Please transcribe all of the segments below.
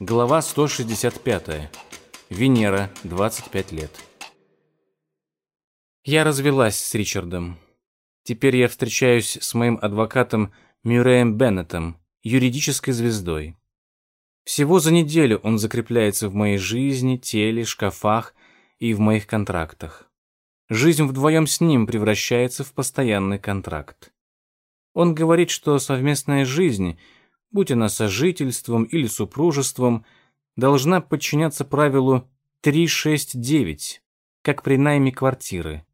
Глава 165. Венера, 25 лет. Я развелась с Ричардом. Теперь я встречаюсь с моим адвокатом Мюрреем Беннетом, юридической звездой. Всего за неделю он закрепляется в моей жизни, теле, шкафах и в моих контрактах. Жизнь вдвоем с ним превращается в постоянный контракт. Он говорит, что совместная жизнь — будь она сожительством или супружеством, должна подчиняться правилу 369, как при найме квартиры.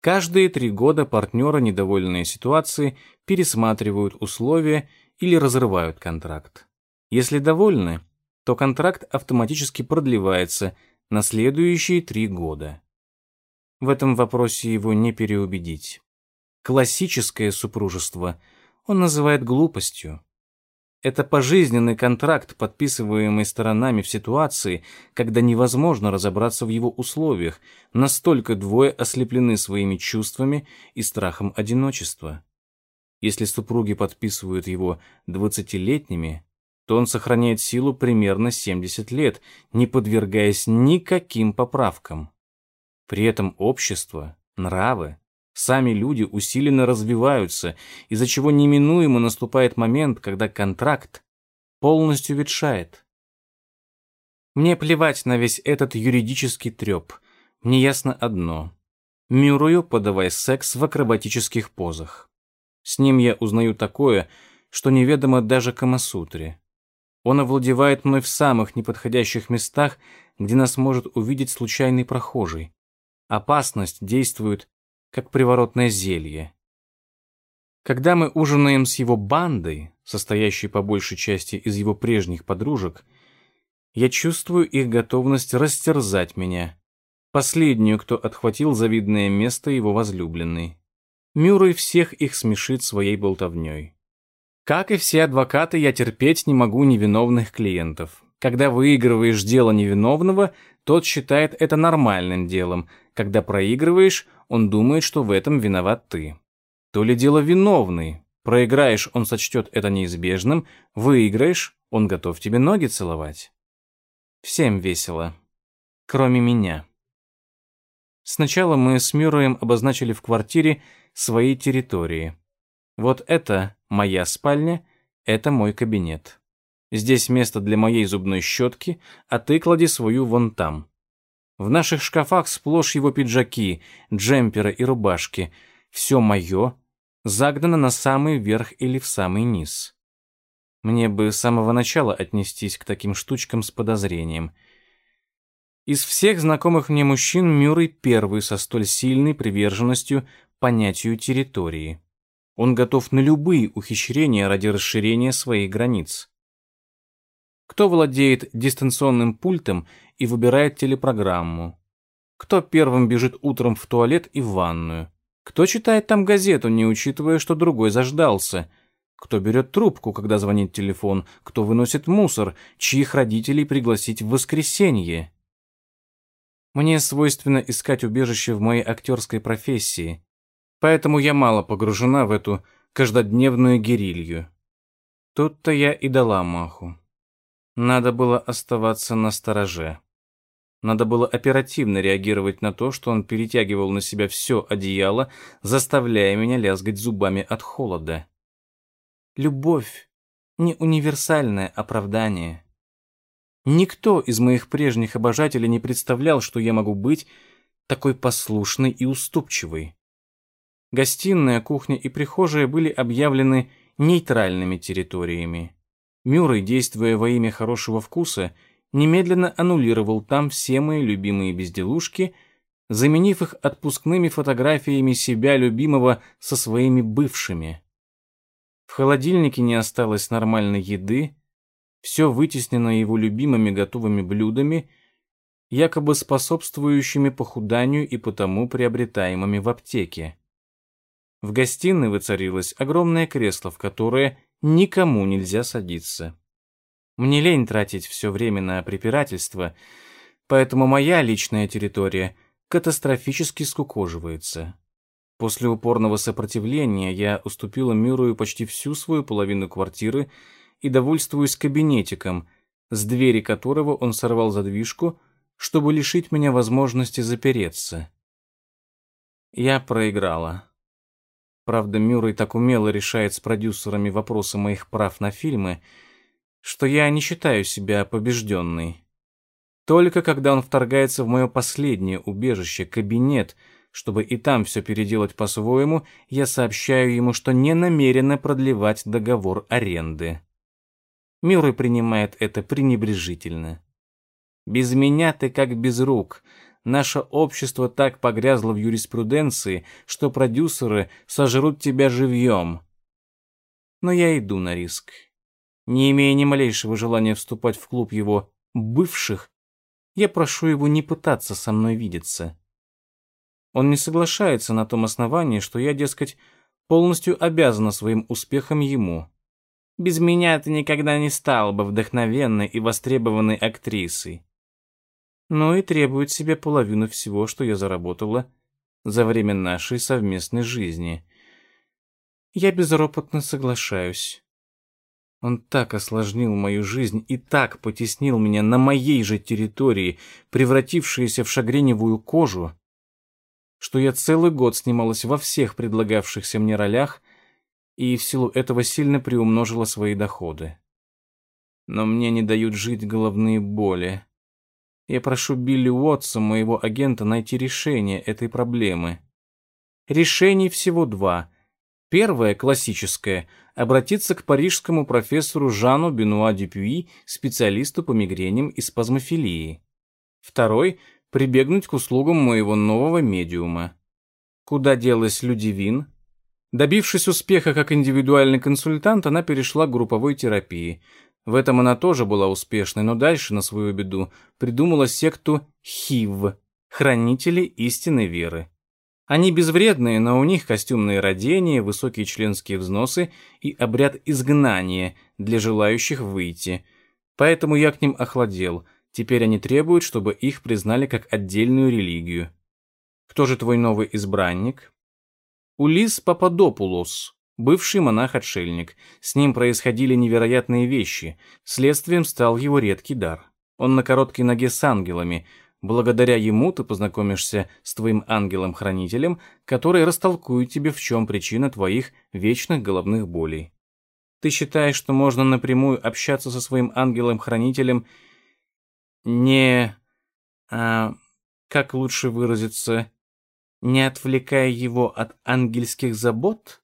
Каждые три года партнеры, недовольные ситуацией, пересматривают условия или разрывают контракт. Если довольны, то контракт автоматически продлевается на следующие три года. В этом вопросе его не переубедить. Классическое супружество он называет глупостью. Это пожизненный контракт, подписываемый сторонами в ситуации, когда невозможно разобраться в его условиях, настолько двое ослеплены своими чувствами и страхом одиночества. Если супруги подписывают его двадцатилетними, то он сохраняет силу примерно 70 лет, не подвергаясь никаким поправкам. При этом общество, нравы, Сами люди усиленно развиваются, из-за чего неминуемо наступает момент, когда контракт полностью ветшает. Мне плевать на весь этот юридический треп. Мне ясно одно. Мюррею подавай секс в акробатических позах. С ним я узнаю такое, что неведомо даже Камасутре. Он овладевает мной в самых неподходящих местах, где нас может увидеть случайный прохожий. Опасность действует как приворотное зелье. Когда мы ужинаем с его бандой, состоящей по большей части из его прежних подружек, я чувствую их готовность растерзать меня, последнюю, кто отхватил завидное место его возлюбленной. Мюррей всех их смешит своей болтовней. Как и все адвокаты, я терпеть не могу невиновных клиентов. Когда выигрываешь дело невиновного, тот считает это нормальным делом. Когда проигрываешь, он думает, что в этом виноват ты. То ли дело виновный. Проиграешь, он сочтет это неизбежным, выиграешь, он готов тебе ноги целовать. Всем весело. Кроме меня. Сначала мы с Мюрреем обозначили в квартире свои территории. Вот это моя спальня, это мой кабинет. Здесь место для моей зубной щетки, а ты клади свою вон там. В наших шкафах сплошь его пиджаки, джемперы и рубашки. Все мое загнано на самый верх или в самый низ. Мне бы с самого начала отнестись к таким штучкам с подозрением. Из всех знакомых мне мужчин Мюррей первый со столь сильной приверженностью понятию территории. Он готов на любые ухищрения ради расширения своих границ кто владеет дистанционным пультом и выбирает телепрограмму, кто первым бежит утром в туалет и в ванную, кто читает там газету, не учитывая, что другой заждался, кто берет трубку, когда звонит телефон, кто выносит мусор, чьих родителей пригласить в воскресенье. Мне свойственно искать убежище в моей актерской профессии, поэтому я мало погружена в эту каждодневную герилью. Тут-то я и дала маху. Надо было оставаться на стороже. Надо было оперативно реагировать на то, что он перетягивал на себя все одеяло, заставляя меня лязгать зубами от холода. Любовь — не универсальное оправдание. Никто из моих прежних обожателей не представлял, что я могу быть такой послушной и уступчивой. Гостиная, кухня и прихожая были объявлены нейтральными территориями. Мюррей, действуя во имя хорошего вкуса, немедленно аннулировал там все мои любимые безделушки, заменив их отпускными фотографиями себя любимого со своими бывшими. В холодильнике не осталось нормальной еды, все вытеснено его любимыми готовыми блюдами, якобы способствующими похуданию и потому приобретаемыми в аптеке. В гостиной воцарилось огромное кресло, в которое никому нельзя садиться. Мне лень тратить все время на препирательство, поэтому моя личная территория катастрофически скукоживается. После упорного сопротивления я уступила Мюррею почти всю свою половину квартиры и довольствуюсь кабинетиком, с двери которого он сорвал задвижку, чтобы лишить меня возможности запереться. Я проиграла. Правда, Мюррей так умело решает с продюсерами вопросы моих прав на фильмы, что я не считаю себя побежденной. Только когда он вторгается в мое последнее убежище, кабинет, чтобы и там все переделать по-своему, я сообщаю ему, что не намерена продлевать договор аренды. Мюррей принимает это пренебрежительно. «Без меня ты как без рук», Наше общество так погрязло в юриспруденции, что продюсеры сожрут тебя живьем. Но я иду на риск. Не имея ни малейшего желания вступать в клуб его бывших, я прошу его не пытаться со мной видеться. Он не соглашается на том основании, что я, дескать, полностью обязана своим успехом ему. Без меня ты никогда не стала бы вдохновенной и востребованной актрисой но и требует себе половину всего, что я заработала за время нашей совместной жизни. Я безропотно соглашаюсь. Он так осложнил мою жизнь и так потеснил меня на моей же территории, превратившуюся в шагреневую кожу, что я целый год снималась во всех предлагавшихся мне ролях и в силу этого сильно приумножила свои доходы. Но мне не дают жить головные боли. Я прошу Билли Уотса, моего агента, найти решение этой проблемы. Решений всего два. Первое, классическое, обратиться к парижскому профессору Жану Бенуа Дюпюи, специалисту по мигрениям и спазмофилии. Второй, прибегнуть к услугам моего нового медиума. Куда делась Людивин? Добившись успеха как индивидуальный консультант, она перешла к групповой терапии. В этом она тоже была успешной, но дальше, на свою беду, придумала секту ХИВ – Хранители истинной веры. Они безвредные, но у них костюмные родения, высокие членские взносы и обряд изгнания для желающих выйти. Поэтому я к ним охладел. Теперь они требуют, чтобы их признали как отдельную религию. Кто же твой новый избранник? Улис Пападопулос, бывший монах-отшельник. С ним происходили невероятные вещи. Следствием стал его редкий дар. Он на короткой ноге с ангелами. Благодаря ему ты познакомишься с твоим ангелом-хранителем, который растолкует тебе, в чем причина твоих вечных головных болей. Ты считаешь, что можно напрямую общаться со своим ангелом-хранителем, не... А, как лучше выразиться, не отвлекая его от ангельских забот?